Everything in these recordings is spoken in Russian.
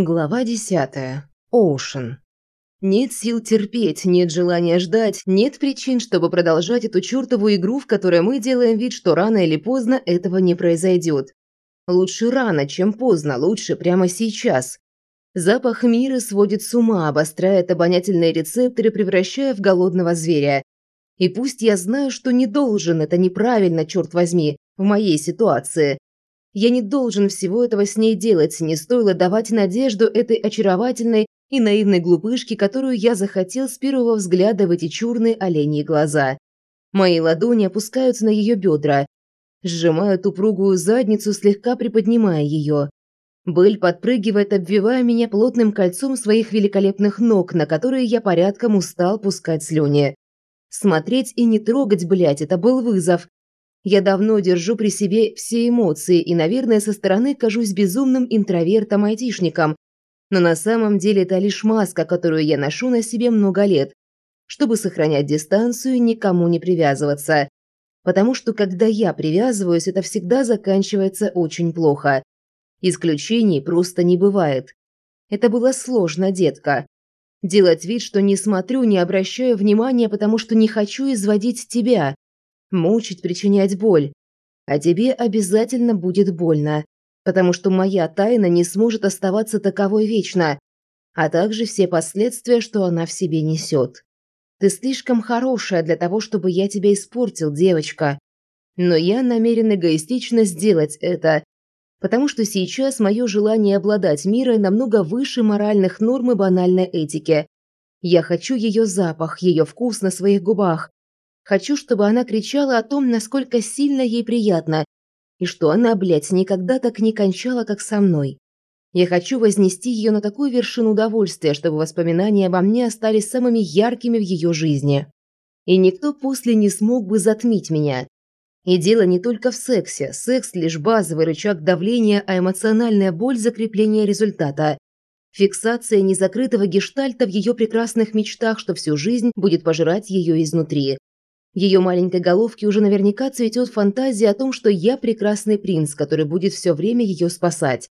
Глава десятая. Оушен. Нет сил терпеть, нет желания ждать, нет причин, чтобы продолжать эту чертову игру, в которой мы делаем вид, что рано или поздно этого не произойдет. Лучше рано, чем поздно, лучше прямо сейчас. Запах мира сводит с ума, обостряет обонятельные рецепторы, превращая в голодного зверя. И пусть я знаю, что не должен, это неправильно, черт возьми, в моей ситуации. Я не должен всего этого с ней делать, не стоило давать надежду этой очаровательной и наивной глупышке, которую я захотел с первого взгляда в эти черные оленьи глаза. Мои ладони опускаются на ее бедра, сжимают упругую задницу, слегка приподнимая ее. Быль подпрыгивает, обвивая меня плотным кольцом своих великолепных ног, на которые я порядком устал пускать слюни. Смотреть и не трогать, блядь, это был вызов. Я давно держу при себе все эмоции и, наверное, со стороны кажусь безумным интровертом-айтишником. Но на самом деле это лишь маска, которую я ношу на себе много лет, чтобы сохранять дистанцию и никому не привязываться. Потому что когда я привязываюсь, это всегда заканчивается очень плохо. Исключений просто не бывает. Это было сложно, детка. Делать вид, что не смотрю, не обращаю внимания, потому что не хочу изводить тебя мучить, причинять боль. А тебе обязательно будет больно, потому что моя тайна не сможет оставаться таковой вечно, а также все последствия, что она в себе несет. Ты слишком хорошая для того, чтобы я тебя испортил, девочка. Но я намерен эгоистично сделать это, потому что сейчас мое желание обладать мирой намного выше моральных норм и банальной этики. Я хочу ее запах, ее вкус на своих губах, Хочу, чтобы она кричала о том, насколько сильно ей приятно, и что она, блядь, никогда так не кончала, как со мной. Я хочу вознести ее на такую вершину удовольствия, чтобы воспоминания обо мне остались самыми яркими в ее жизни. И никто после не смог бы затмить меня. И дело не только в сексе. Секс – лишь базовый рычаг давления, а эмоциональная боль – закрепление результата. Фиксация незакрытого гештальта в ее прекрасных мечтах, что всю жизнь будет пожирать ее изнутри. Ее маленькой головке уже наверняка цветет фантазия о том, что я прекрасный принц, который будет все время ее спасать.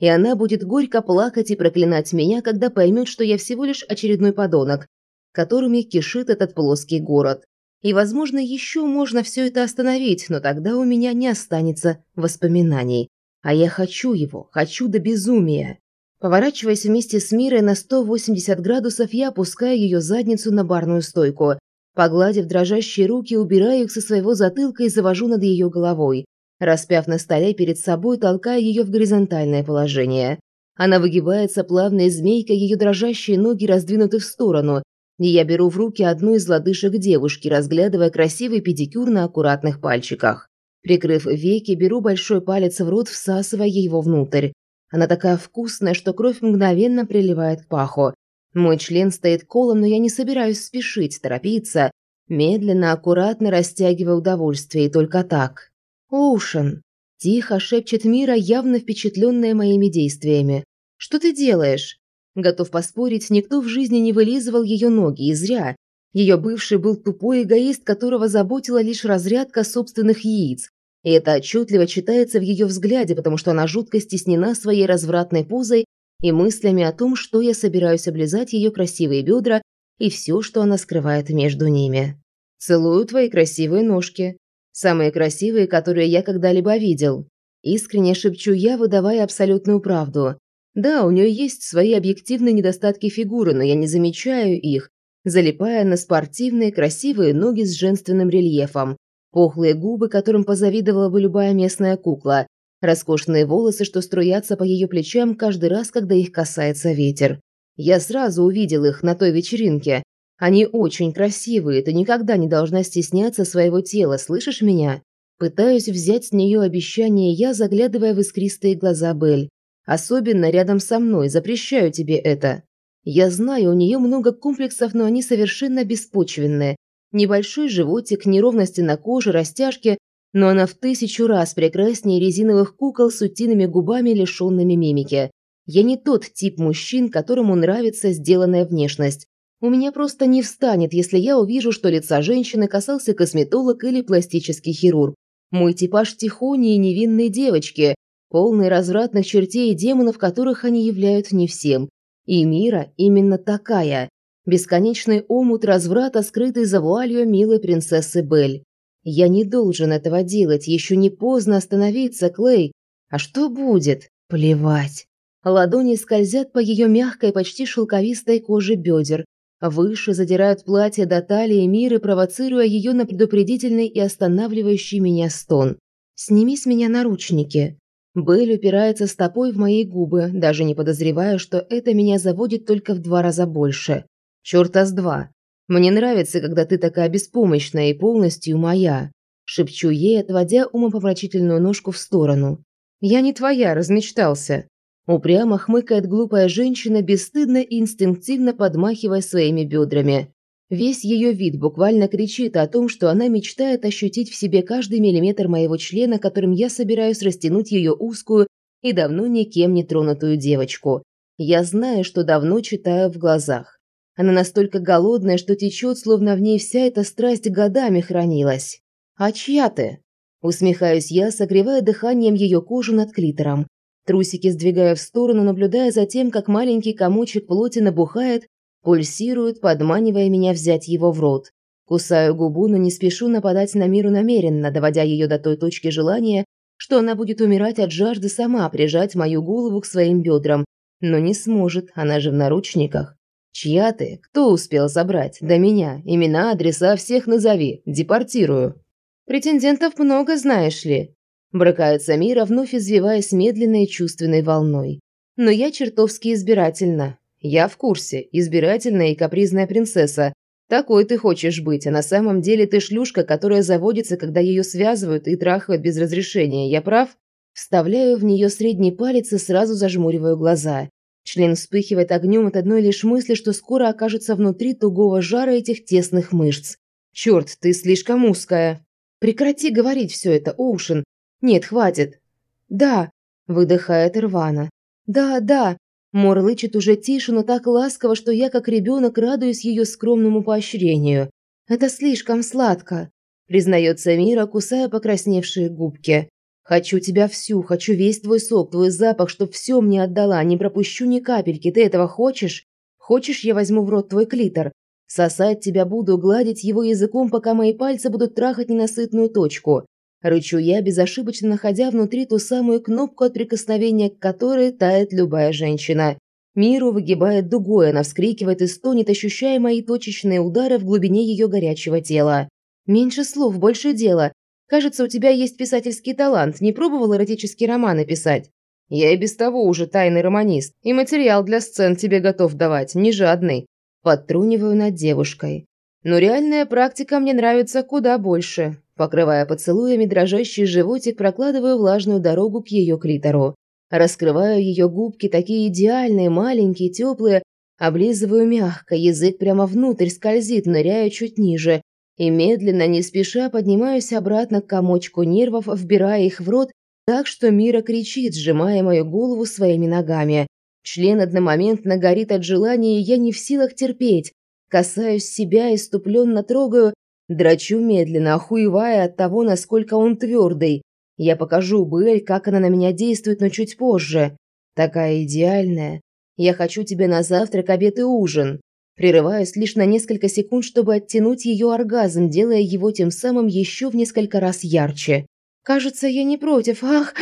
И она будет горько плакать и проклинать меня, когда поймет, что я всего лишь очередной подонок, которыми кишит этот плоский город. И, возможно, еще можно все это остановить, но тогда у меня не останется воспоминаний. А я хочу его, хочу до безумия. Поворачиваясь вместе с Мирой на 180 градусов, я опускаю ее задницу на барную стойку Погладив дрожащие руки, убираю их со своего затылка и завожу над ее головой, распяв на столе перед собой, толкая ее в горизонтальное положение. Она выгибается плавной змейкой, ее дрожащие ноги раздвинуты в сторону, и я беру в руки одну из лодыжек девушки, разглядывая красивый педикюр на аккуратных пальчиках. Прикрыв веки, беру большой палец в рот, всасывая его внутрь. Она такая вкусная, что кровь мгновенно приливает к паху. Мой член стоит колом, но я не собираюсь спешить, торопиться. Медленно, аккуратно растягивая удовольствие, и только так. «Оушен!» – тихо шепчет Мира, явно впечатленная моими действиями. «Что ты делаешь?» Готов поспорить, никто в жизни не вылизывал ее ноги, и зря. Ее бывший был тупой эгоист, которого заботила лишь разрядка собственных яиц. И это отчетливо читается в ее взгляде, потому что она жутко стеснена своей развратной позой и мыслями о том, что я собираюсь облизать ее красивые бедра и все, что она скрывает между ними. «Целую твои красивые ножки. Самые красивые, которые я когда-либо видел». Искренне шепчу я, выдавая абсолютную правду. Да, у нее есть свои объективные недостатки фигуры, но я не замечаю их, залипая на спортивные красивые ноги с женственным рельефом, пухлые губы, которым позавидовала бы любая местная кукла, Роскошные волосы, что струятся по ее плечам каждый раз, когда их касается ветер. Я сразу увидел их на той вечеринке. Они очень красивые, ты никогда не должна стесняться своего тела, слышишь меня? Пытаюсь взять с нее обещание я, заглядывая в искристые глаза Бель. Особенно рядом со мной, запрещаю тебе это. Я знаю, у нее много комплексов, но они совершенно беспочвенные. Небольшой животик, неровности на коже, растяжки, но она в тысячу раз прекраснее резиновых кукол с утиными губами, лишенными мимики. Я не тот тип мужчин, которому нравится сделанная внешность. У меня просто не встанет, если я увижу, что лица женщины касался косметолог или пластический хирург. Мой типаж тихони и невинной девочки, полный развратных чертей и демонов, которых они являют не всем. И мира именно такая. Бесконечный омут разврата, скрытый за вуалью милой принцессы Бель. Я не должен этого делать, еще не поздно остановиться, Клей. А что будет? Плевать. Ладони скользят по ее мягкой, почти шелковистой коже бедер. Выше задирают платье до талии Миры, провоцируя ее на предупредительный и останавливающий меня стон. «Сними с меня наручники». Белль упирается стопой в мои губы, даже не подозревая, что это меня заводит только в два раза больше. Чёрта с два. Мне нравится, когда ты такая беспомощная и полностью моя. Шепчу ей, отводя умопомрачительную ножку в сторону. Я не твоя, размечтался. Упрямо хмыкает глупая женщина, бесстыдно и инстинктивно подмахивая своими бедрами. Весь ее вид буквально кричит о том, что она мечтает ощутить в себе каждый миллиметр моего члена, которым я собираюсь растянуть ее узкую и давно никем не тронутую девочку. Я знаю, что давно читаю в глазах. Она настолько голодная, что течет, словно в ней вся эта страсть годами хранилась. «А чья ты?» Усмехаюсь я, согревая дыханием ее кожу над клитором. Трусики сдвигая в сторону, наблюдая за тем, как маленький комочек плоти набухает, пульсирует, подманивая меня взять его в рот. Кусаю губу, но не спешу нападать на миру намеренно, доводя ее до той точки желания, что она будет умирать от жажды сама прижать мою голову к своим бедрам. Но не сможет, она же в наручниках. «Чья ты? Кто успел забрать? До меня. Имена, адреса всех назови. Депортирую». «Претендентов много, знаешь ли». Брыкается Мира, вновь извиваясь медленной чувственной волной. «Но я чертовски избирательна. Я в курсе. Избирательная и капризная принцесса. Такой ты хочешь быть, а на самом деле ты шлюшка, которая заводится, когда ее связывают и трахают без разрешения. Я прав?» Вставляю в нее средний палец и сразу зажмуриваю глаза. Член вспыхивает огнем от одной лишь мысли, что скоро окажется внутри тугого жара этих тесных мышц. «Черт, ты слишком узкая!» «Прекрати говорить все это, Оушен! Нет, хватит!» «Да!» – выдыхает Ирвана. «Да, да!» – мурлычет уже тише, но так ласково, что я, как ребенок, радуюсь ее скромному поощрению. «Это слишком сладко!» – признается Мира, кусая покрасневшие губки. Хочу тебя всю, хочу весь твой сок, твой запах, чтоб все мне отдала, не пропущу ни капельки. Ты этого хочешь? Хочешь, я возьму в рот твой клитор? Сосать тебя буду, гладить его языком, пока мои пальцы будут трахать ненасытную точку. Рычу я, безошибочно находя внутри ту самую кнопку от прикосновения, к которой тает любая женщина. Миру выгибает дугой, она вскрикивает и стонет, ощущая мои точечные удары в глубине ее горячего тела. Меньше слов, больше дела. Кажется, у тебя есть писательский талант. Не пробовал эротические романы писать? Я и без того уже тайный романист. И материал для сцен тебе готов давать, не жадный. Подтруниваю над девушкой. Но реальная практика мне нравится куда больше. Покрывая поцелуями дрожащий животик, прокладываю влажную дорогу к ее клитору. Раскрываю ее губки, такие идеальные, маленькие, теплые. Облизываю мягко, язык прямо внутрь скользит, ныряю чуть ниже и медленно, не спеша поднимаюсь обратно к комочку нервов, вбирая их в рот, так что Мира кричит, сжимая мою голову своими ногами. Член одномоментно горит от желания, и я не в силах терпеть. Касаюсь себя, иступленно трогаю, драчу медленно, охуевая от того, насколько он твердый. Я покажу Белль, как она на меня действует, но чуть позже. Такая идеальная. Я хочу тебя на завтрак, обед и ужин. Прерываюсь лишь на несколько секунд, чтобы оттянуть ее оргазм, делая его тем самым еще в несколько раз ярче. «Кажется, я не против. Ах,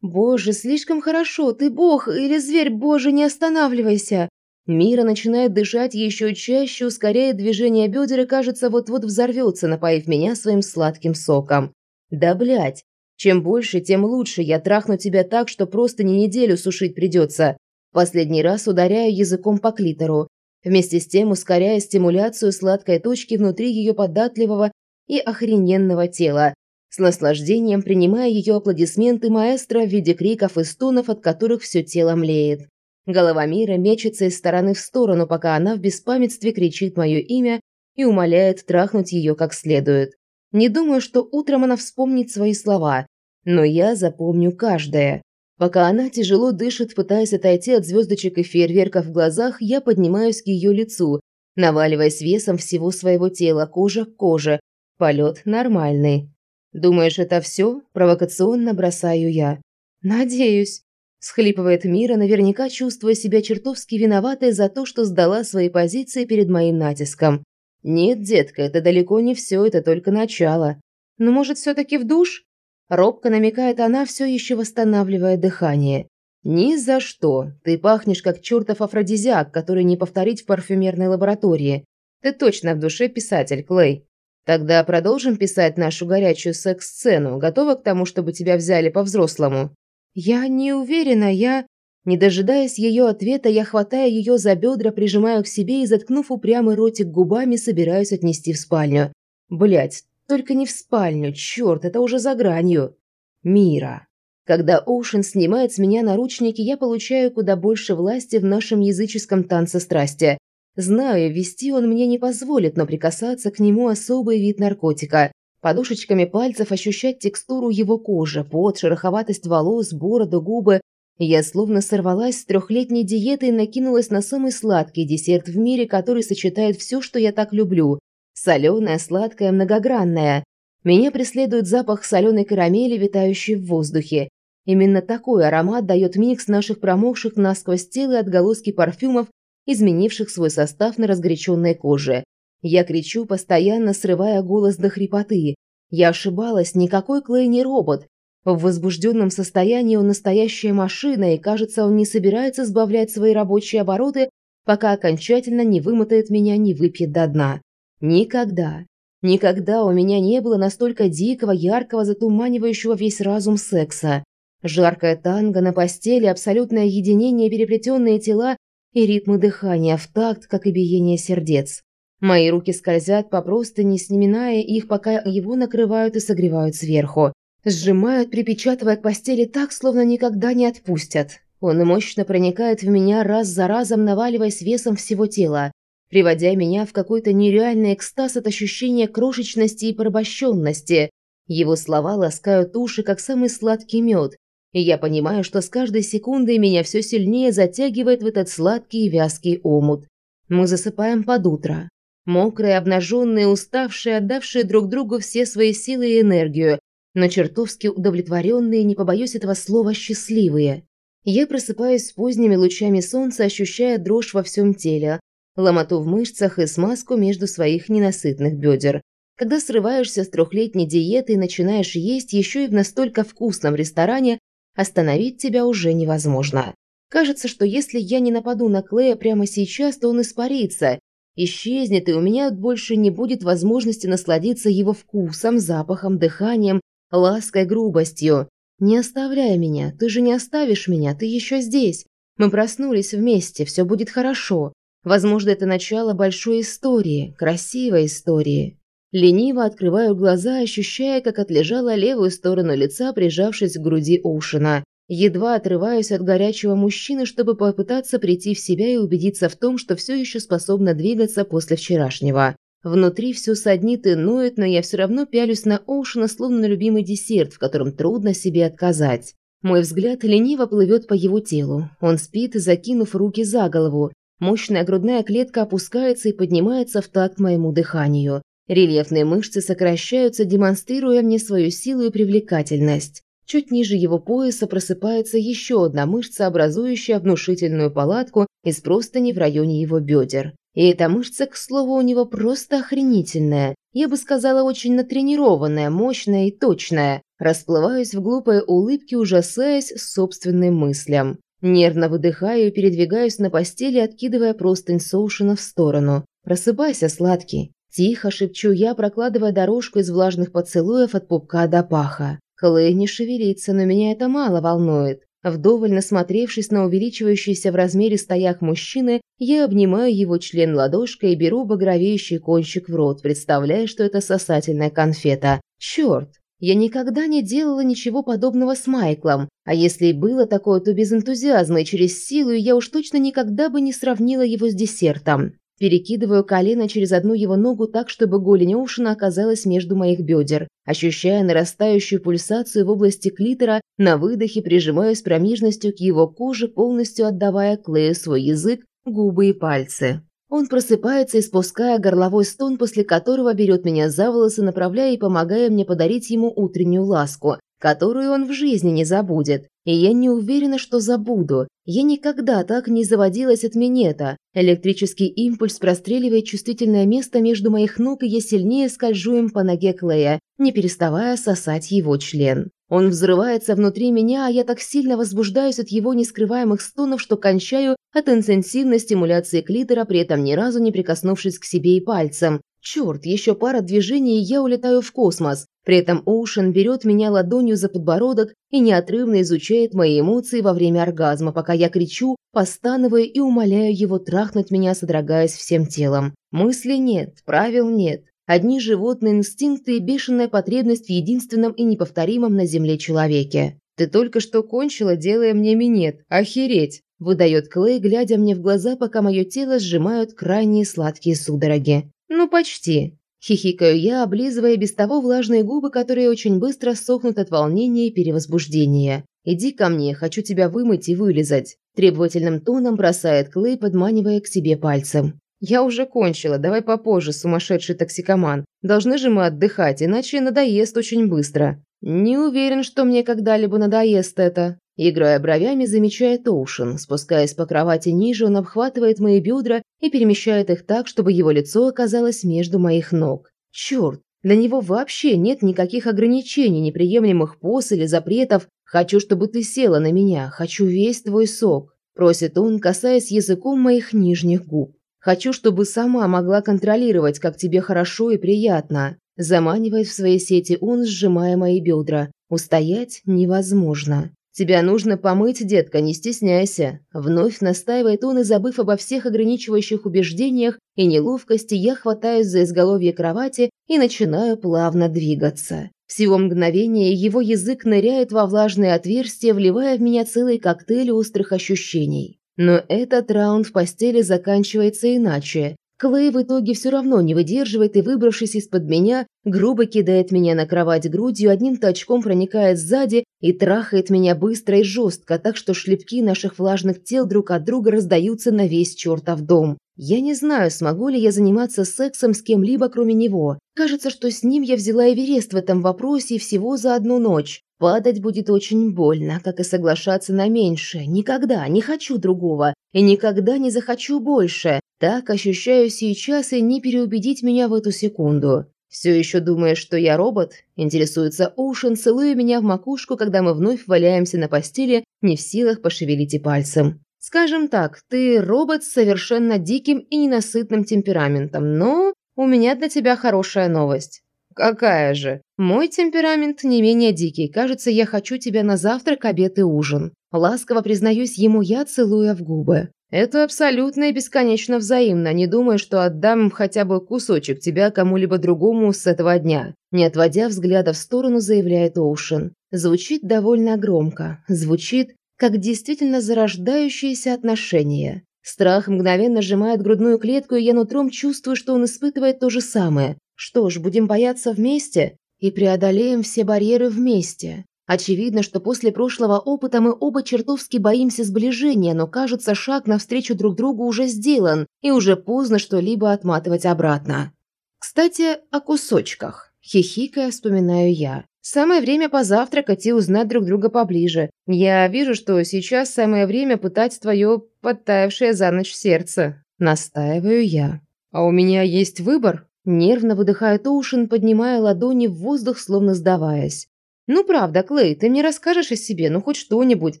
боже, слишком хорошо. Ты бог или зверь, боже, не останавливайся!» Мира начинает дышать еще чаще, ускоряя движение бедер и, кажется, вот-вот взорвется, напоив меня своим сладким соком. «Да блять! Чем больше, тем лучше. Я трахну тебя так, что просто не неделю сушить придется. Последний раз ударяю языком по клитору вместе с тем ускоряя стимуляцию сладкой точки внутри ее податливого и охрененного тела, с наслаждением принимая ее аплодисменты маэстро в виде криков и стонов, от которых все тело млеет. Голова мира мечется из стороны в сторону, пока она в беспамятстве кричит мое имя и умоляет трахнуть ее как следует. Не думаю, что утром она вспомнит свои слова, но я запомню каждое. Пока она тяжело дышит, пытаясь отойти от звездочек и фейерверков в глазах, я поднимаюсь к ее лицу, наваливаясь весом всего своего тела, кожа к коже. Полет нормальный. «Думаешь, это все?» – провокационно бросаю я. «Надеюсь», – схлипывает Мира, наверняка чувствуя себя чертовски виноватой за то, что сдала свои позиции перед моим натиском. «Нет, детка, это далеко не все, это только начало. Но, может, все-таки в душ?» Робко намекает она, все еще восстанавливая дыхание. «Ни за что. Ты пахнешь, как чертов афродизиак, который не повторить в парфюмерной лаборатории. Ты точно в душе писатель, Клей. Тогда продолжим писать нашу горячую секс-сцену. Готова к тому, чтобы тебя взяли по-взрослому?» «Я не уверена, я...» Не дожидаясь ее ответа, я хватаю ее за бедра, прижимаю к себе и, заткнув упрямый ротик губами, собираюсь отнести в спальню. Блять, только не в спальню, черт, это уже за гранью. Мира. Когда Оушен снимает с меня наручники, я получаю куда больше власти в нашем языческом танце страсти. Знаю, вести он мне не позволит, но прикасаться к нему особый вид наркотика. Подушечками пальцев ощущать текстуру его кожи, пот, шероховатость волос, бороду, губы, я словно сорвалась с трехлетней диеты и накинулась на самый сладкий десерт в мире, который сочетает все, что я так люблю. Соленое, сладкое, многогранное. Меня преследует запах соленой карамели, витающей в воздухе. Именно такой аромат дает микс наших промокших насквозь тел и отголоски парфюмов, изменивших свой состав на разгоряченной коже. Я кричу, постоянно срывая голос до хрипоты. Я ошибалась, никакой Клей не робот. В возбужденном состоянии он настоящая машина, и, кажется, он не собирается сбавлять свои рабочие обороты, пока окончательно не вымотает меня, не выпьет до дна. Никогда, никогда у меня не было настолько дикого, яркого, затуманивающего весь разум секса. Жаркое танго на постели, абсолютное единение, переплетенные тела и ритмы дыхания в такт, как и биение сердец. Мои руки скользят по простыни, сниминая их, пока его накрывают и согревают сверху. Сжимают, припечатывая к постели так, словно никогда не отпустят. Он мощно проникает в меня раз за разом, наваливаясь весом всего тела, приводя меня в какой-то нереальный экстаз от ощущения крошечности и порабощенности. Его слова ласкают уши, как самый сладкий мед, и я понимаю, что с каждой секундой меня все сильнее затягивает в этот сладкий и вязкий омут. Мы засыпаем под утро. Мокрые, обнаженные, уставшие, отдавшие друг другу все свои силы и энергию, но чертовски удовлетворенные, не побоюсь этого слова, счастливые. Я просыпаюсь с поздними лучами солнца, ощущая дрожь во всем теле, ломоту в мышцах и смазку между своих ненасытных бедер. Когда срываешься с трехлетней диеты и начинаешь есть еще и в настолько вкусном ресторане, остановить тебя уже невозможно. Кажется, что если я не нападу на Клея прямо сейчас, то он испарится, исчезнет, и у меня больше не будет возможности насладиться его вкусом, запахом, дыханием лаской, грубостью. «Не оставляй меня, ты же не оставишь меня, ты еще здесь. Мы проснулись вместе, все будет хорошо. Возможно, это начало большой истории, красивой истории». Лениво открываю глаза, ощущая, как отлежала левую сторону лица, прижавшись к груди Оушена. Едва отрываюсь от горячего мужчины, чтобы попытаться прийти в себя и убедиться в том, что все еще способна двигаться после вчерашнего. Внутри все саднит и ноет, но я все равно пялюсь на Оушена, словно на любимый десерт, в котором трудно себе отказать. Мой взгляд лениво плывет по его телу. Он спит, закинув руки за голову. Мощная грудная клетка опускается и поднимается в такт моему дыханию. Рельефные мышцы сокращаются, демонстрируя мне свою силу и привлекательность. Чуть ниже его пояса просыпается еще одна мышца, образующая внушительную палатку из простыни в районе его бедер. И эта мышца, к слову, у него просто охренительная. Я бы сказала, очень натренированная, мощная и точная. Расплываюсь в глупой улыбке, ужасаясь собственным мыслям. Нервно выдыхаю передвигаюсь на постели, откидывая простынь Соушина в сторону. «Просыпайся, сладкий!» Тихо шепчу я, прокладывая дорожку из влажных поцелуев от пупка до паха. Клей не шевелится, но меня это мало волнует. Вдоволь насмотревшись на увеличивающийся в размере стояк мужчины, я обнимаю его член ладошкой и беру багровеющий кончик в рот, представляя, что это сосательная конфета. Черт! Я никогда не делала ничего подобного с Майклом, а если и было такое, то без энтузиазма и через силу, и я уж точно никогда бы не сравнила его с десертом. Перекидываю колено через одну его ногу так, чтобы голень Оушена оказалась между моих бедер. Ощущая нарастающую пульсацию в области клитора, на выдохе прижимаюсь промежностью к его коже, полностью отдавая Клею свой язык, губы и пальцы. Он просыпается, испуская горловой стон, после которого берет меня за волосы, направляя и помогая мне подарить ему утреннюю ласку, которую он в жизни не забудет. и я не уверена, что забуду. Я никогда так не заводилась от минета. Электрический импульс простреливает чувствительное место между моих ног, и я сильнее скольжу им по ноге Клея, не переставая сосать его член. Он взрывается внутри меня, а я так сильно возбуждаюсь от его нескрываемых стонов, что кончаю от интенсивной стимуляции клитора, при этом ни разу не прикоснувшись к себе и пальцем. Черт, еще пара движений, и я улетаю в космос. При этом Оушен берет меня ладонью за подбородок и неотрывно изучает мои эмоции во время оргазма, пока я кричу, постановая и умоляю его трахнуть меня, содрогаясь всем телом. Мысли нет, правил нет. Одни животные инстинкты и бешеная потребность в единственном и неповторимом на Земле человеке. «Ты только что кончила, делая мне минет. Охереть!» – выдает Клей, глядя мне в глаза, пока мое тело сжимают крайние сладкие судороги. «Ну, почти». Хихикаю я, облизывая без того влажные губы, которые очень быстро сохнут от волнения и перевозбуждения. «Иди ко мне, хочу тебя вымыть и вылизать», – требовательным тоном бросает Клей, подманивая к себе пальцем. «Я уже кончила, давай попозже, сумасшедший токсикоман. Должны же мы отдыхать, иначе надоест очень быстро». «Не уверен, что мне когда-либо надоест это». Играя бровями, замечает Оушен. Спускаясь по кровати ниже, он обхватывает мои бедра и перемещает их так, чтобы его лицо оказалось между моих ног. Черт, для него вообще нет никаких ограничений, неприемлемых поз или запретов. «Хочу, чтобы ты села на меня, хочу весь твой сок», – просит он, касаясь языком моих нижних губ. Хочу, чтобы сама могла контролировать, как тебе хорошо и приятно. Заманивает в свои сети он, сжимая мои бедра. Устоять невозможно. «Тебя нужно помыть, детка, не стесняйся». Вновь настаивает он и, забыв обо всех ограничивающих убеждениях и неловкости, я хватаюсь за изголовье кровати и начинаю плавно двигаться. Всего мгновения его язык ныряет во влажное отверстие, вливая в меня целый коктейль острых ощущений. Но этот раунд в постели заканчивается иначе. Клей в итоге все равно не выдерживает и, выбравшись из-под меня, грубо кидает меня на кровать грудью, одним точком проникает сзади и трахает меня быстро и жестко, так что шлепки наших влажных тел друг от друга раздаются на весь чертов дом. Я не знаю, смогу ли я заниматься сексом с кем-либо, кроме него. Кажется, что с ним я взяла Эверест в этом вопросе всего за одну ночь. Падать будет очень больно, как и соглашаться на меньшее. Никогда не хочу другого и никогда не захочу больше. Так ощущаю сейчас и не переубедить меня в эту секунду. «Все еще думаешь, что я робот?» – интересуется Оушен, целуя меня в макушку, когда мы вновь валяемся на постели, не в силах пошевелить и пальцем. «Скажем так, ты робот с совершенно диким и ненасытным темпераментом, но у меня для тебя хорошая новость. «Какая же? Мой темперамент не менее дикий. Кажется, я хочу тебя на завтрак, обед и ужин». Ласково признаюсь ему я, целуя в губы. «Это абсолютно и бесконечно взаимно. Не думаю, что отдам хотя бы кусочек тебя кому-либо другому с этого дня». Не отводя взгляда в сторону, заявляет Оушен. Звучит довольно громко. Звучит, как действительно зарождающиеся отношения. Страх мгновенно сжимает грудную клетку, и я нутром чувствую, что он испытывает то же самое. Что ж, будем бояться вместе и преодолеем все барьеры вместе. Очевидно, что после прошлого опыта мы оба чертовски боимся сближения, но кажется, шаг навстречу друг другу уже сделан, и уже поздно что-либо отматывать обратно. Кстати, о кусочках. Хихикая, вспоминаю я. Самое время позавтракать и узнать друг друга поближе. Я вижу, что сейчас самое время пытать твое подтаявшее за ночь сердце. Настаиваю я. А у меня есть выбор? Нервно выдыхает Оушен, поднимая ладони в воздух, словно сдаваясь. «Ну правда, Клей, ты мне расскажешь о себе, ну хоть что-нибудь.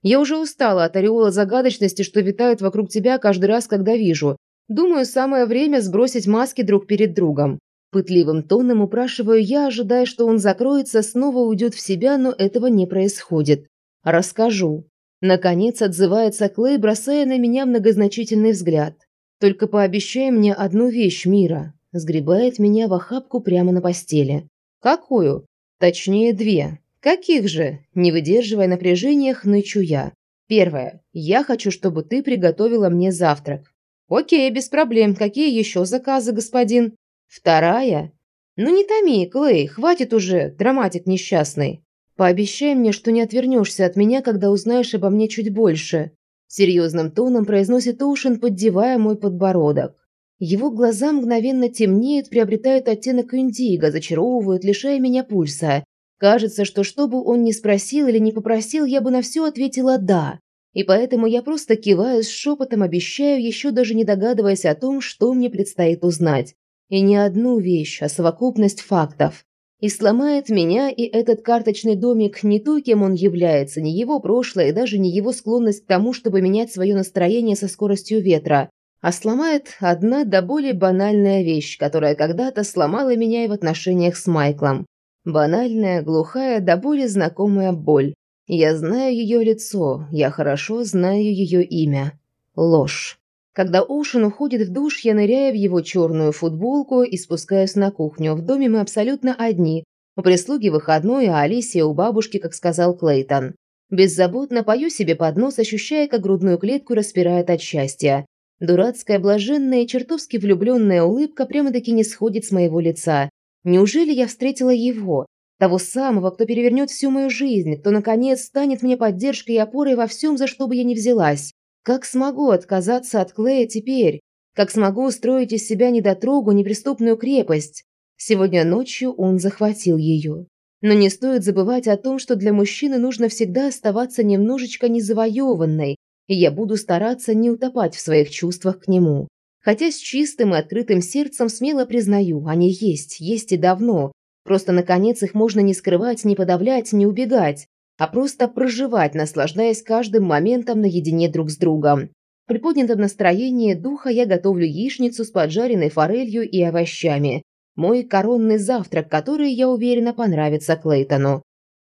Я уже устала от ореола загадочности, что витают вокруг тебя каждый раз, когда вижу. Думаю, самое время сбросить маски друг перед другом». Пытливым тоном упрашиваю я, ожидая, что он закроется, снова уйдет в себя, но этого не происходит. «Расскажу». Наконец отзывается Клей, бросая на меня многозначительный взгляд. «Только пообещай мне одну вещь, Мира сгребает меня в охапку прямо на постели. «Какую?» «Точнее, две. Каких же?» Не выдерживая напряжения, хнычу я. «Первое. Я хочу, чтобы ты приготовила мне завтрак». «Окей, без проблем. Какие еще заказы, господин?» «Вторая?» «Ну не томи, Клей, хватит уже, драматик несчастный. Пообещай мне, что не отвернешься от меня, когда узнаешь обо мне чуть больше». Серьезным тоном произносит Оушен, поддевая мой подбородок. Его глаза мгновенно темнеют, приобретают оттенок индиго, зачаровывают, лишая меня пульса. Кажется, что что бы он ни спросил или не попросил, я бы на все ответила «да». И поэтому я просто киваю с шепотом, обещаю, еще даже не догадываясь о том, что мне предстоит узнать. И не одну вещь, а совокупность фактов. И сломает меня и этот карточный домик не то, кем он является, не его прошлое и даже не его склонность к тому, чтобы менять свое настроение со скоростью ветра, а сломает одна до более банальная вещь, которая когда-то сломала меня и в отношениях с Майклом. Банальная, глухая, до боли знакомая боль. Я знаю ее лицо, я хорошо знаю ее имя. Ложь. Когда Оушен уходит в душ, я ныряю в его черную футболку и спускаюсь на кухню. В доме мы абсолютно одни. У прислуги выходной, а Алисия у бабушки, как сказал Клейтон. Беззаботно пою себе под нос, ощущая, как грудную клетку распирает от счастья. Дурацкая, блаженная чертовски влюбленная улыбка прямо-таки не сходит с моего лица. Неужели я встретила его? Того самого, кто перевернет всю мою жизнь, кто, наконец, станет мне поддержкой и опорой во всем, за что бы я ни взялась. Как смогу отказаться от Клея теперь? Как смогу устроить из себя недотрогу, неприступную крепость? Сегодня ночью он захватил ее. Но не стоит забывать о том, что для мужчины нужно всегда оставаться немножечко незавоеванной, и я буду стараться не утопать в своих чувствах к нему. Хотя с чистым и открытым сердцем смело признаю, они есть, есть и давно. Просто, наконец, их можно не скрывать, не подавлять, не убегать, а просто проживать, наслаждаясь каждым моментом наедине друг с другом. При поднятом настроении духа я готовлю яичницу с поджаренной форелью и овощами. Мой коронный завтрак, который, я уверена, понравится Клейтону.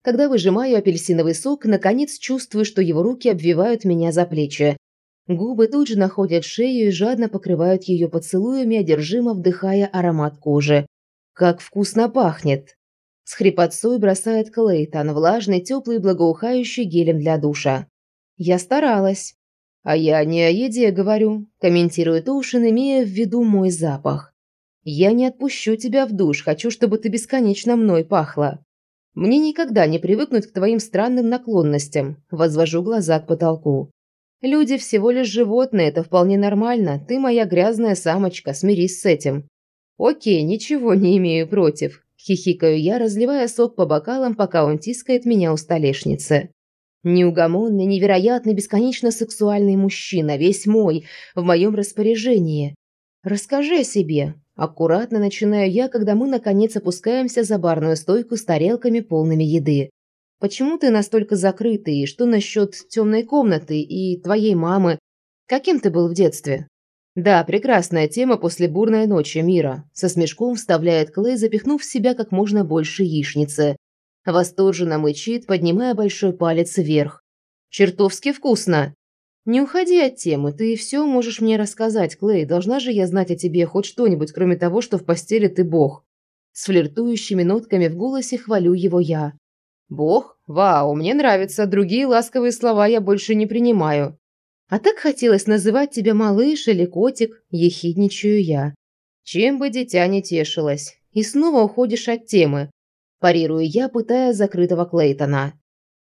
Когда выжимаю апельсиновый сок, наконец чувствую, что его руки обвивают меня за плечи. Губы тут же находят шею и жадно покрывают ее поцелуями, одержимо вдыхая аромат кожи. Как вкусно пахнет! С хрипотцой бросает Клейтон, влажный, теплый, благоухающий гелем для душа. Я старалась. А я не о еде говорю, комментирует Ушин, имея в виду мой запах. Я не отпущу тебя в душ, хочу, чтобы ты бесконечно мной пахла. Мне никогда не привыкнуть к твоим странным наклонностям. Возвожу глаза к потолку. Люди всего лишь животные, это вполне нормально. Ты моя грязная самочка, смирись с этим. Окей, ничего не имею против. Хихикаю я, разливая сок по бокалам, пока он тискает меня у столешницы. Неугомонный, невероятный, бесконечно сексуальный мужчина, весь мой, в моем распоряжении. Расскажи о себе. Аккуратно начинаю я, когда мы наконец опускаемся за барную стойку с тарелками полными еды. Почему ты настолько закрытый? Что насчет темной комнаты и твоей мамы? Каким ты был в детстве? Да, прекрасная тема после бурной ночи мира. Со смешком вставляет Клей, запихнув в себя как можно больше яичницы. Восторженно мычит, поднимая большой палец вверх. Чертовски вкусно. Не уходи от темы, ты все можешь мне рассказать, Клей. Должна же я знать о тебе хоть что-нибудь, кроме того, что в постели ты бог. С флиртующими нотками в голосе хвалю его я. Бог? Вау, мне нравится. Другие ласковые слова я больше не принимаю. А так хотелось называть тебя малыш или котик, ехидничаю я. Чем бы дитя не тешилось. И снова уходишь от темы. Парирую я, пытая закрытого Клейтона.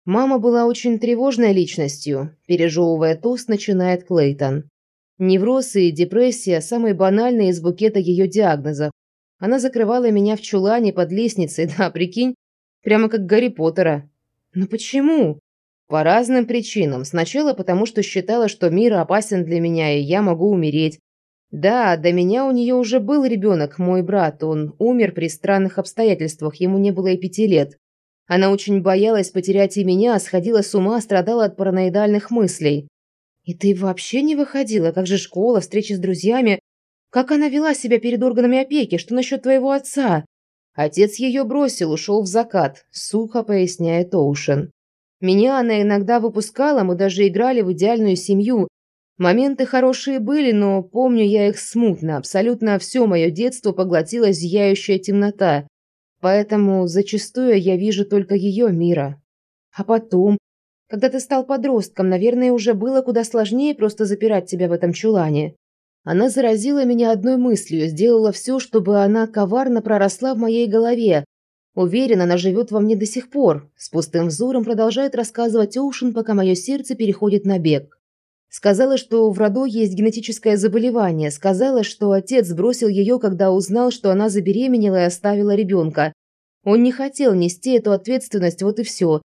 Мама была очень тревожной личностью, пережевывая тост, начинает Клейтон. Невроз и депрессия – самые банальные из букета ее диагнозов. Она закрывала меня в чулане под лестницей, да, прикинь, Прямо как Гарри Поттера. Но почему? По разным причинам. Сначала потому, что считала, что мир опасен для меня, и я могу умереть. Да, до меня у нее уже был ребенок, мой брат. Он умер при странных обстоятельствах, ему не было и пяти лет. Она очень боялась потерять и меня, сходила с ума, страдала от параноидальных мыслей. И ты вообще не выходила? Как же школа, встречи с друзьями? Как она вела себя перед органами опеки? Что насчет твоего отца? Отец ее бросил, ушел в закат, сухо поясняет Оушен. Меня она иногда выпускала, мы даже играли в идеальную семью. Моменты хорошие были, но помню я их смутно. Абсолютно все мое детство поглотила зияющая темнота. Поэтому зачастую я вижу только ее мира. А потом, когда ты стал подростком, наверное, уже было куда сложнее просто запирать тебя в этом чулане. Она заразила меня одной мыслью, сделала все, чтобы она коварно проросла в моей голове. Уверен, она живет во мне до сих пор. С пустым взором продолжает рассказывать Оушен, пока мое сердце переходит на бег. Сказала, что в роду есть генетическое заболевание. Сказала, что отец бросил ее, когда узнал, что она забеременела и оставила ребенка. Он не хотел нести эту ответственность, вот и все.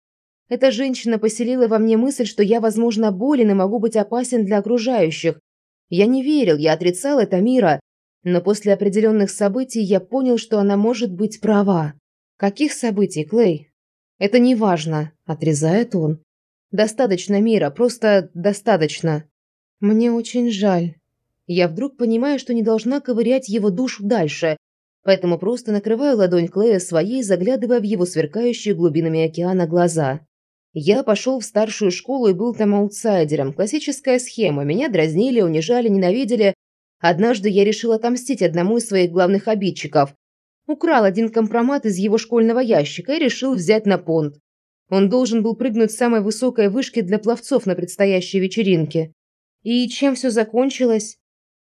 Эта женщина поселила во мне мысль, что я, возможно, болен и могу быть опасен для окружающих. Я не верил, я отрицал это мира. Но после определенных событий я понял, что она может быть права. Каких событий, Клей? Это не важно, отрезает он. Достаточно мира, просто достаточно. Мне очень жаль. Я вдруг понимаю, что не должна ковырять его душу дальше, поэтому просто накрываю ладонь Клея своей, заглядывая в его сверкающие глубинами океана глаза. Я пошел в старшую школу и был там аутсайдером. Классическая схема. Меня дразнили, унижали, ненавидели. Однажды я решил отомстить одному из своих главных обидчиков. Украл один компромат из его школьного ящика и решил взять на понт. Он должен был прыгнуть с самой высокой вышки для пловцов на предстоящей вечеринке. И чем все закончилось?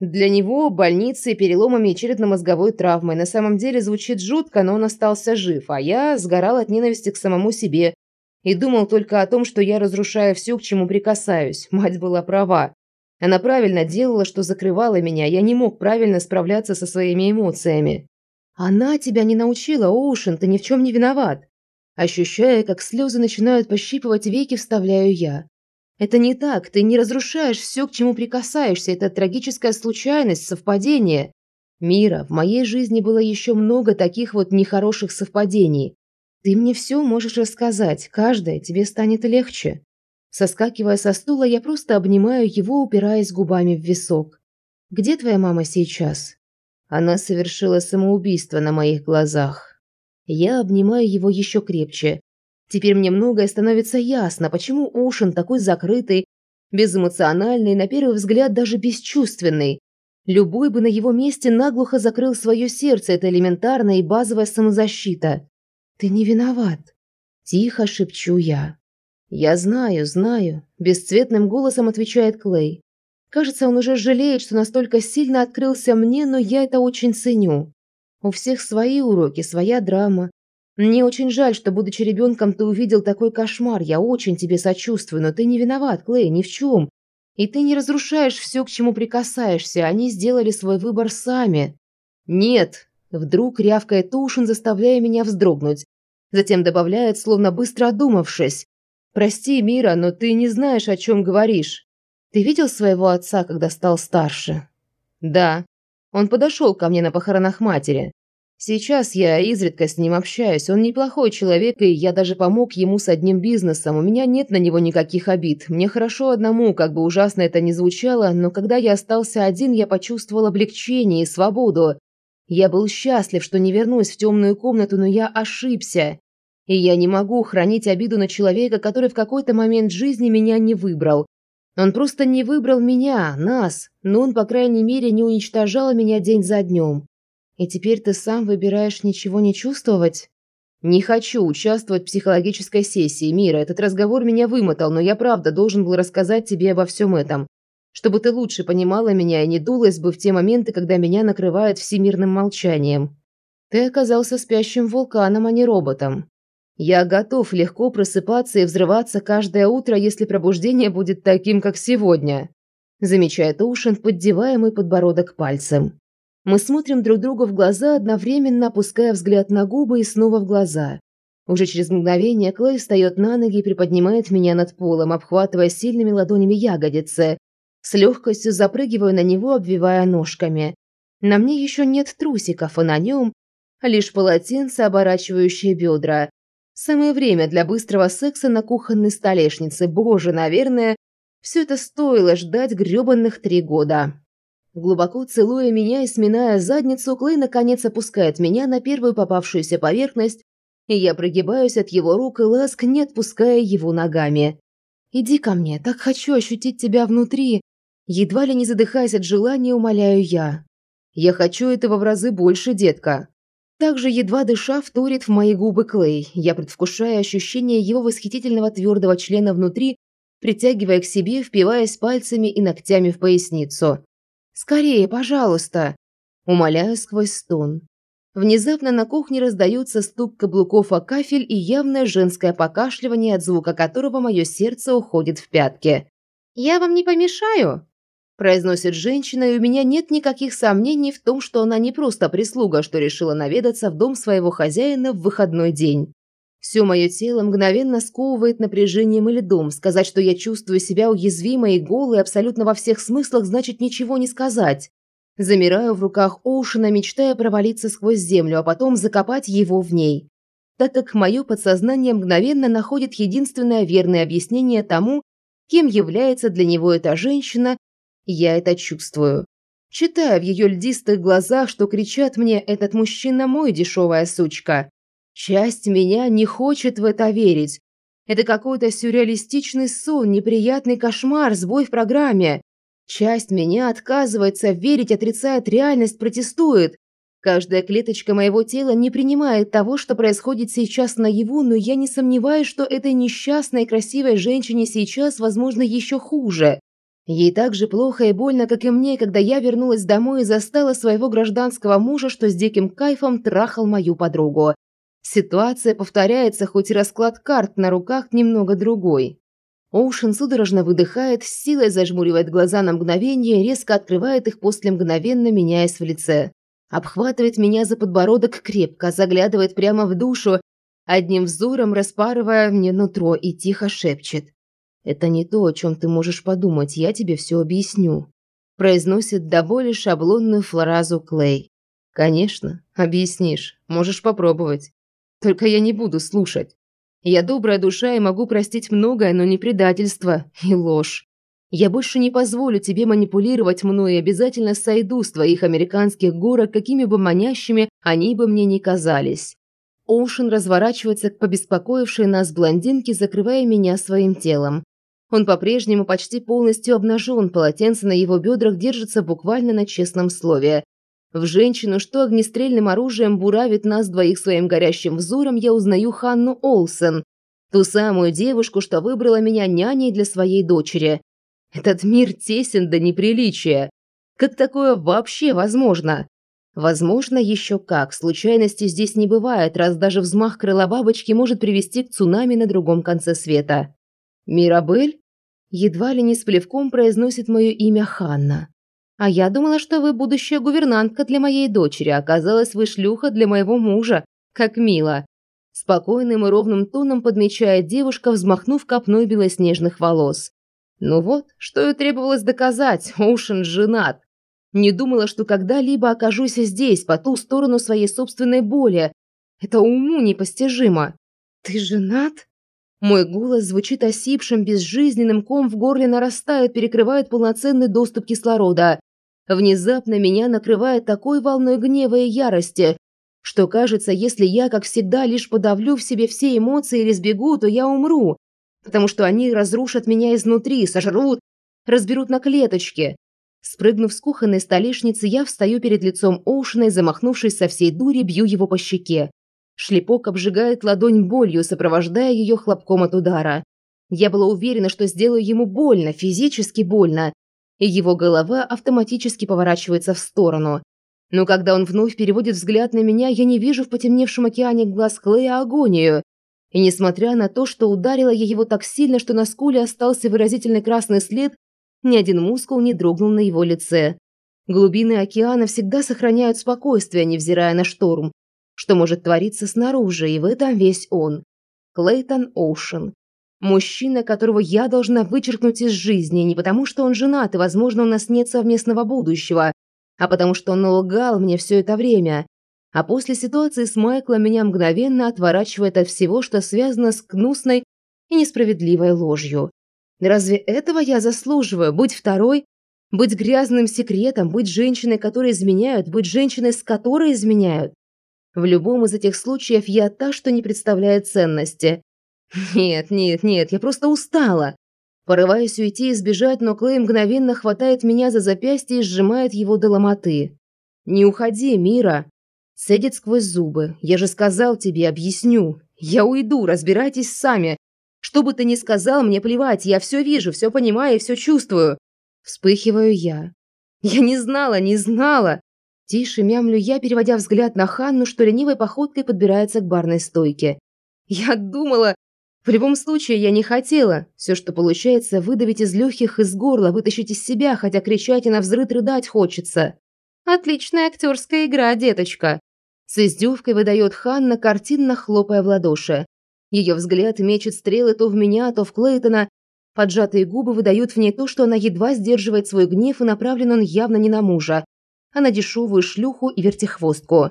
Для него больницей, переломами и черепно-мозговой травмой. На самом деле звучит жутко, но он остался жив, а я сгорал от ненависти к самому себе и думал только о том, что я разрушаю все, к чему прикасаюсь. Мать была права. Она правильно делала, что закрывала меня. Я не мог правильно справляться со своими эмоциями. Она тебя не научила, Оушен, ты ни в чем не виноват. Ощущая, как слезы начинают пощипывать веки, вставляю я. Это не так, ты не разрушаешь все, к чему прикасаешься, это трагическая случайность, совпадение. Мира, в моей жизни было еще много таких вот нехороших совпадений. Ты мне все можешь рассказать, каждое тебе станет легче. Соскакивая со стула, я просто обнимаю его, упираясь губами в висок. Где твоя мама сейчас? Она совершила самоубийство на моих глазах. Я обнимаю его еще крепче. Теперь мне многое становится ясно, почему Ушин такой закрытый, безэмоциональный, на первый взгляд даже бесчувственный. Любой бы на его месте наглухо закрыл свое сердце, это элементарная и базовая самозащита. «Ты не виноват», – тихо шепчу я. «Я знаю, знаю», – бесцветным голосом отвечает Клей. Кажется, он уже жалеет, что настолько сильно открылся мне, но я это очень ценю. У всех свои уроки, своя драма, мне очень жаль, что, будучи ребенком, ты увидел такой кошмар. Я очень тебе сочувствую, но ты не виноват, Клей, ни в чем. И ты не разрушаешь все, к чему прикасаешься. Они сделали свой выбор сами. Нет, вдруг рявкает Тушин, заставляя меня вздрогнуть. Затем добавляет, словно быстро одумавшись. «Прости, Мира, но ты не знаешь, о чем говоришь. Ты видел своего отца, когда стал старше?» «Да. Он подошел ко мне на похоронах матери. Сейчас я изредка с ним общаюсь. Он неплохой человек, и я даже помог ему с одним бизнесом. У меня нет на него никаких обид. Мне хорошо одному, как бы ужасно это ни звучало, но когда я остался один, я почувствовал облегчение и свободу. Я был счастлив, что не вернусь в темную комнату, но я ошибся. И я не могу хранить обиду на человека, который в какой-то момент жизни меня не выбрал. Он просто не выбрал меня, нас, но он, по крайней мере, не уничтожал меня день за днем. И теперь ты сам выбираешь ничего не чувствовать? Не хочу участвовать в психологической сессии, Мира. Этот разговор меня вымотал, но я правда должен был рассказать тебе обо всем этом. Чтобы ты лучше понимала меня и не дулась бы в те моменты, когда меня накрывает всемирным молчанием. Ты оказался спящим вулканом, а не роботом. Я готов легко просыпаться и взрываться каждое утро, если пробуждение будет таким, как сегодня. Замечает Ушин, поддевая мой подбородок пальцем. Мы смотрим друг другу в глаза, одновременно опуская взгляд на губы и снова в глаза. Уже через мгновение Клей встает на ноги и приподнимает меня над полом, обхватывая сильными ладонями ягодицы. С легкостью запрыгиваю на него, обвивая ножками. На мне еще нет трусиков, а на нем лишь полотенце, оборачивающее бедра. Самое время для быстрого секса на кухонной столешнице. Боже, наверное, все это стоило ждать грёбаных три года. Глубоко целуя меня и сминая задницу, Клей наконец опускает меня на первую попавшуюся поверхность, и я прогибаюсь от его рук и ласк, не отпуская его ногами. «Иди ко мне, так хочу ощутить тебя внутри», едва ли не задыхаясь от желания, умоляю я. «Я хочу этого в разы больше, детка». Также, едва дыша, вторит в мои губы Клей. Я предвкушаю ощущение его восхитительного твердого члена внутри, притягивая к себе, впиваясь пальцами и ногтями в поясницу. «Скорее, пожалуйста!» Умоляю сквозь стон. Внезапно на кухне раздается стук каблуков о кафель и явное женское покашливание, от звука которого мое сердце уходит в пятки. «Я вам не помешаю?» Произносит женщина, и у меня нет никаких сомнений в том, что она не просто прислуга, что решила наведаться в дом своего хозяина в выходной день. Все мое тело мгновенно сковывает напряжением и льдом. Сказать, что я чувствую себя уязвимой и голой абсолютно во всех смыслах, значит ничего не сказать. Замираю в руках Оушена, мечтая провалиться сквозь землю, а потом закопать его в ней. Так как мое подсознание мгновенно находит единственное верное объяснение тому, кем является для него эта женщина, я это чувствую. Читаю в ее льдистых глазах, что кричат мне «этот мужчина мой, дешевая сучка». Часть меня не хочет в это верить. Это какой-то сюрреалистичный сон, неприятный кошмар, сбой в программе. Часть меня отказывается верить, отрицает реальность, протестует. Каждая клеточка моего тела не принимает того, что происходит сейчас наяву, но я не сомневаюсь, что этой несчастной красивой женщине сейчас, возможно, еще хуже. Ей так же плохо и больно, как и мне, когда я вернулась домой и застала своего гражданского мужа, что с диким кайфом трахал мою подругу. Ситуация повторяется, хоть и расклад карт на руках немного другой. Оушен судорожно выдыхает, с силой зажмуривает глаза на мгновение, резко открывает их после мгновенно меняясь в лице. Обхватывает меня за подбородок крепко, заглядывает прямо в душу, одним взором распарывая мне нутро и тихо шепчет. «Это не то, о чем ты можешь подумать, я тебе все объясню», произносит до боли шаблонную фразу Клей. «Конечно, объяснишь, можешь попробовать. Только я не буду слушать. Я добрая душа и могу простить многое, но не предательство и ложь. Я больше не позволю тебе манипулировать мной и обязательно сойду с твоих американских горок, какими бы манящими они бы мне ни казались. Оушен разворачивается к побеспокоившей нас блондинке, закрывая меня своим телом. Он по-прежнему почти полностью обнажен, полотенце на его бедрах держится буквально на честном слове. В женщину, что огнестрельным оружием буравит нас двоих своим горящим взором, я узнаю Ханну Олсен, ту самую девушку, что выбрала меня няней для своей дочери. Этот мир тесен до неприличия. Как такое вообще возможно? Возможно, еще как. Случайности здесь не бывает, раз даже взмах крыла бабочки может привести к цунами на другом конце света. «Мирабель?» Едва ли не с плевком произносит мое имя Ханна. А я думала, что вы будущая гувернантка для моей дочери, оказалась вы шлюха для моего мужа. Как мило. Спокойным и ровным тоном подмечает девушка, взмахнув копной белоснежных волос. Ну вот, что и требовалось доказать, Оушен женат. Не думала, что когда-либо окажусь здесь, по ту сторону своей собственной боли. Это уму непостижимо. Ты женат? Мой голос звучит осипшим, безжизненным, ком в горле нарастает, перекрывает полноценный доступ кислорода. Внезапно меня накрывает такой волной гнева и ярости, что кажется, если я, как всегда, лишь подавлю в себе все эмоции или сбегу, то я умру, потому что они разрушат меня изнутри, сожрут, разберут на клеточки. Спрыгнув с кухонной столешницы, я встаю перед лицом Оушена и, замахнувшись со всей дури, бью его по щеке. Шлепок обжигает ладонь болью, сопровождая ее хлопком от удара. Я была уверена, что сделаю ему больно, физически больно, и его голова автоматически поворачивается в сторону. Но когда он вновь переводит взгляд на меня, я не вижу в потемневшем океане глаз Клея агонию. И несмотря на то, что ударила я его так сильно, что на скуле остался выразительный красный след, ни один мускул не дрогнул на его лице. Глубины океана всегда сохраняют спокойствие, невзирая на шторм что может твориться снаружи, и в этом весь он. Клейтон Оушен. Мужчина, которого я должна вычеркнуть из жизни, не потому что он женат, и, возможно, у нас нет совместного будущего, а потому что он лгал мне все это время. А после ситуации с Майклом меня мгновенно отворачивает от всего, что связано с гнусной и несправедливой ложью. Разве этого я заслуживаю? Быть второй? Быть грязным секретом? Быть женщиной, которой изменяют? Быть женщиной, с которой изменяют? В любом из этих случаев я та, что не представляет ценности. Нет, нет, нет, я просто устала. Порываюсь уйти и сбежать, но Клей мгновенно хватает меня за запястье и сжимает его до ломоты. «Не уходи, Мира!» Садит сквозь зубы. «Я же сказал тебе, объясню. Я уйду, разбирайтесь сами. Что бы ты ни сказал, мне плевать, я все вижу, все понимаю и все чувствую». Вспыхиваю я. «Я не знала, не знала!» Тише мямлю я, переводя взгляд на Ханну, что ленивой походкой подбирается к барной стойке. «Я думала, В любом случае, я не хотела. Все, что получается, выдавить из легких, из горла, вытащить из себя, хотя кричать и на взрыд рыдать хочется. Отличная актерская игра, деточка. С издевкой выдает Ханна, картинно хлопая в ладоши. Ее взгляд мечет стрелы то в меня, то в Клейтона. Поджатые губы выдают в ней то, что она едва сдерживает свой гнев, и направлен он явно не на мужа, а на дешевую шлюху и вертихвостку.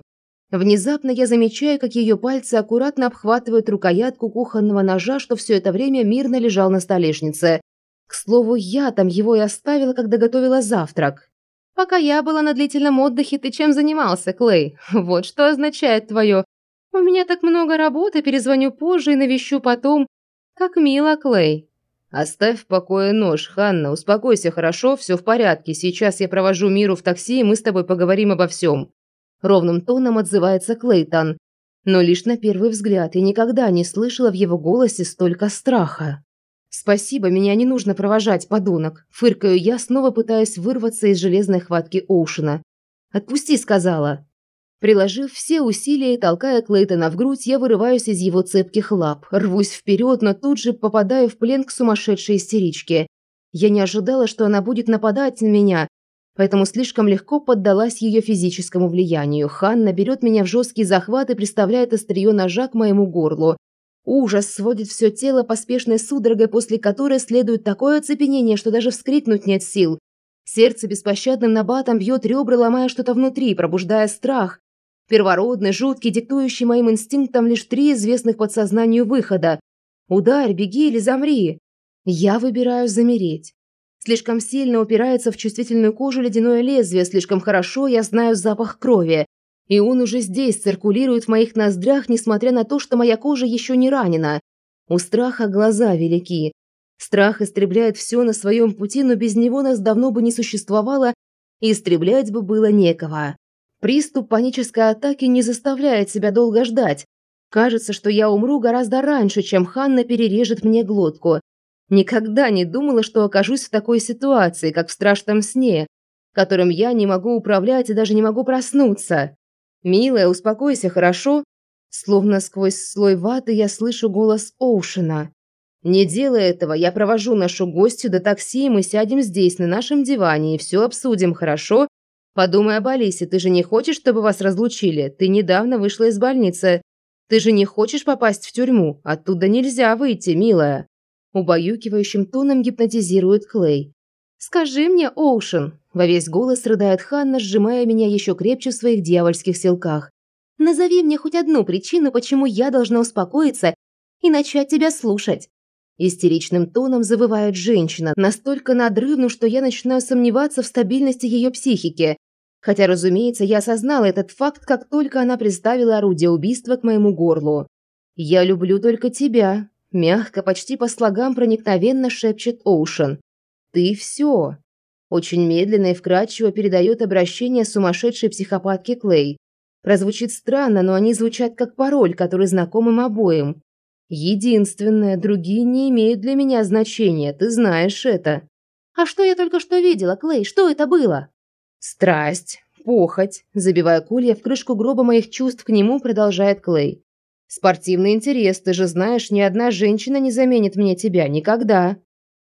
Внезапно я замечаю, как ее пальцы аккуратно обхватывают рукоятку кухонного ножа, что все это время мирно лежал на столешнице. К слову, я там его и оставила, когда готовила завтрак. Пока я была на длительном отдыхе, ты чем занимался, Клей? Вот что означает твое. У меня так много работы, перезвоню позже и навещу потом. Как мило, Клей. Оставь в покое нож, Ханна, успокойся, хорошо, все в порядке. Сейчас я провожу Миру в такси, и мы с тобой поговорим обо всем. Ровным тоном отзывается Клейтон. Но лишь на первый взгляд я никогда не слышала в его голосе столько страха. «Спасибо, меня не нужно провожать, подонок!» Фыркаю я, снова пытаясь вырваться из железной хватки Оушена. «Отпусти», — сказала. Приложив все усилия и толкая Клейтона в грудь, я вырываюсь из его цепких лап, рвусь вперед, но тут же попадаю в плен к сумасшедшей истеричке. Я не ожидала, что она будет нападать на меня, поэтому слишком легко поддалась ее физическому влиянию. Ханна берет меня в жесткий захват и приставляет острие ножа к моему горлу. Ужас сводит все тело поспешной судорогой, после которой следует такое оцепенение, что даже вскрикнуть нет сил. Сердце беспощадным набатом бьет ребра, ломая что-то внутри, пробуждая страх. Первородный, жуткий, диктующий моим инстинктам лишь три известных подсознанию выхода. Ударь, беги или замри. Я выбираю замереть. Слишком сильно упирается в чувствительную кожу ледяное лезвие, слишком хорошо я знаю запах крови. И он уже здесь циркулирует в моих ноздрях, несмотря на то, что моя кожа еще не ранена. У страха глаза велики. Страх истребляет все на своем пути, но без него нас давно бы не существовало, и истреблять бы было некого. Приступ панической атаки не заставляет себя долго ждать. Кажется, что я умру гораздо раньше, чем Ханна перережет мне глотку. Никогда не думала, что окажусь в такой ситуации, как в страшном сне, которым я не могу управлять и даже не могу проснуться. «Милая, успокойся, хорошо?» Словно сквозь слой ваты я слышу голос Оушена. «Не делай этого, я провожу нашу гостью до такси, и мы сядем здесь, на нашем диване, и все обсудим, хорошо? Подумай об Алисе, ты же не хочешь, чтобы вас разлучили? Ты недавно вышла из больницы. Ты же не хочешь попасть в тюрьму? Оттуда нельзя выйти, милая!» Убаюкивающим тоном гипнотизирует Клей. «Скажи мне, Оушен!» Во весь голос рыдает Ханна, сжимая меня еще крепче в своих дьявольских силках. «Назови мне хоть одну причину, почему я должна успокоиться и начать тебя слушать». Истеричным тоном завывает женщина, настолько надрывно, что я начинаю сомневаться в стабильности ее психики. Хотя, разумеется, я осознала этот факт, как только она представила орудие убийства к моему горлу. «Я люблю только тебя», Мягко, почти по слогам проникновенно шепчет Оушен. «Ты все!» Очень медленно и вкрадчиво передает обращение сумасшедшей психопатки Клей. Прозвучит странно, но они звучат как пароль, который знаком им обоим. Единственное, другие не имеют для меня значения, ты знаешь это. А что я только что видела, Клей? Что это было? Страсть, похоть, забивая кулья в крышку гроба моих чувств к нему, продолжает Клей. Спортивный интерес, ты же знаешь, ни одна женщина не заменит мне тебя никогда.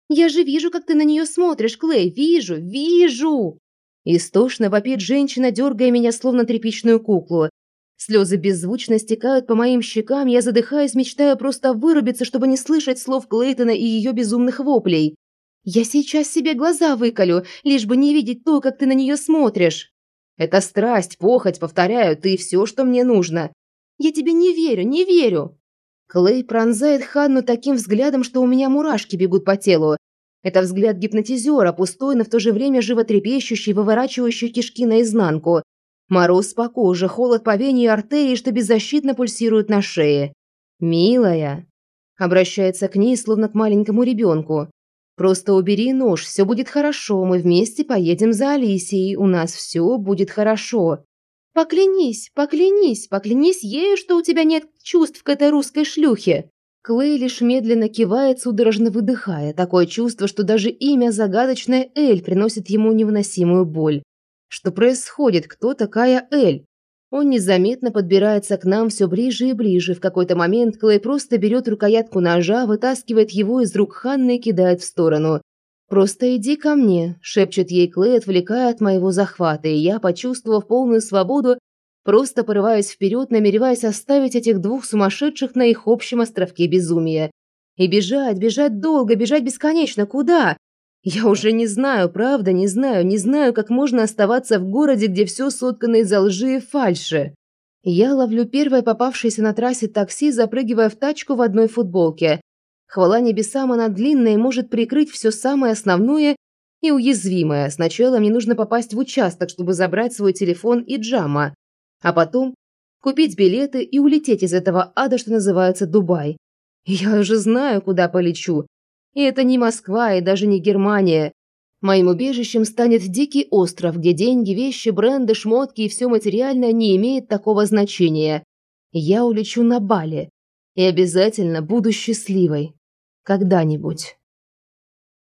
Я же вижу, как ты на нее смотришь, Клей, вижу, вижу. Истошно вопит женщина, дергая меня словно тряпичную куклу. Слезы беззвучно стекают по моим щекам, я задыхаюсь, мечтаю просто вырубиться, чтобы не слышать слов Клейтона и ее безумных воплей. Я сейчас себе глаза выколю, лишь бы не видеть то, как ты на нее смотришь. Это страсть, похоть, повторяю, ты все, что мне нужно. Я тебе не верю, не верю!» Клей пронзает Ханну таким взглядом, что у меня мурашки бегут по телу. Это взгляд гипнотизера, пустой, но в то же время животрепещущий, выворачивающий кишки наизнанку. Мороз по коже, холод по вене и артерии, что беззащитно пульсируют на шее. «Милая!» Обращается к ней, словно к маленькому ребенку. «Просто убери нож, все будет хорошо, мы вместе поедем за Алисией, у нас все будет хорошо». Поклянись, поклянись, поклянись ею, что у тебя нет чувств к этой русской шлюхе. Клей лишь медленно кивает, судорожно выдыхая. Такое чувство, что даже имя загадочная Эль приносит ему невыносимую боль. Что происходит? Кто такая Эль? Он незаметно подбирается к нам все ближе и ближе. В какой-то момент Клей просто берет рукоятку ножа, вытаскивает его из рук Ханны и кидает в сторону. «Просто иди ко мне», – шепчет ей Клей, отвлекая от моего захвата, и я, почувствовав полную свободу, просто порываюсь вперед, намереваясь оставить этих двух сумасшедших на их общем островке безумия. И бежать, бежать долго, бежать бесконечно. Куда? Я уже не знаю, правда, не знаю, не знаю, как можно оставаться в городе, где все соткано из лжи и фальши. Я ловлю первое попавшееся на трассе такси, запрыгивая в тачку в одной футболке. Хвала небесам, она длинная и может прикрыть все самое основное и уязвимое. Сначала мне нужно попасть в участок, чтобы забрать свой телефон и джама. А потом купить билеты и улететь из этого ада, что называется Дубай. Я уже знаю, куда полечу. И это не Москва и даже не Германия. Моим убежищем станет дикий остров, где деньги, вещи, бренды, шмотки и все материальное не имеет такого значения. Я улечу на Бали и обязательно буду счастливой. Когда-нибудь.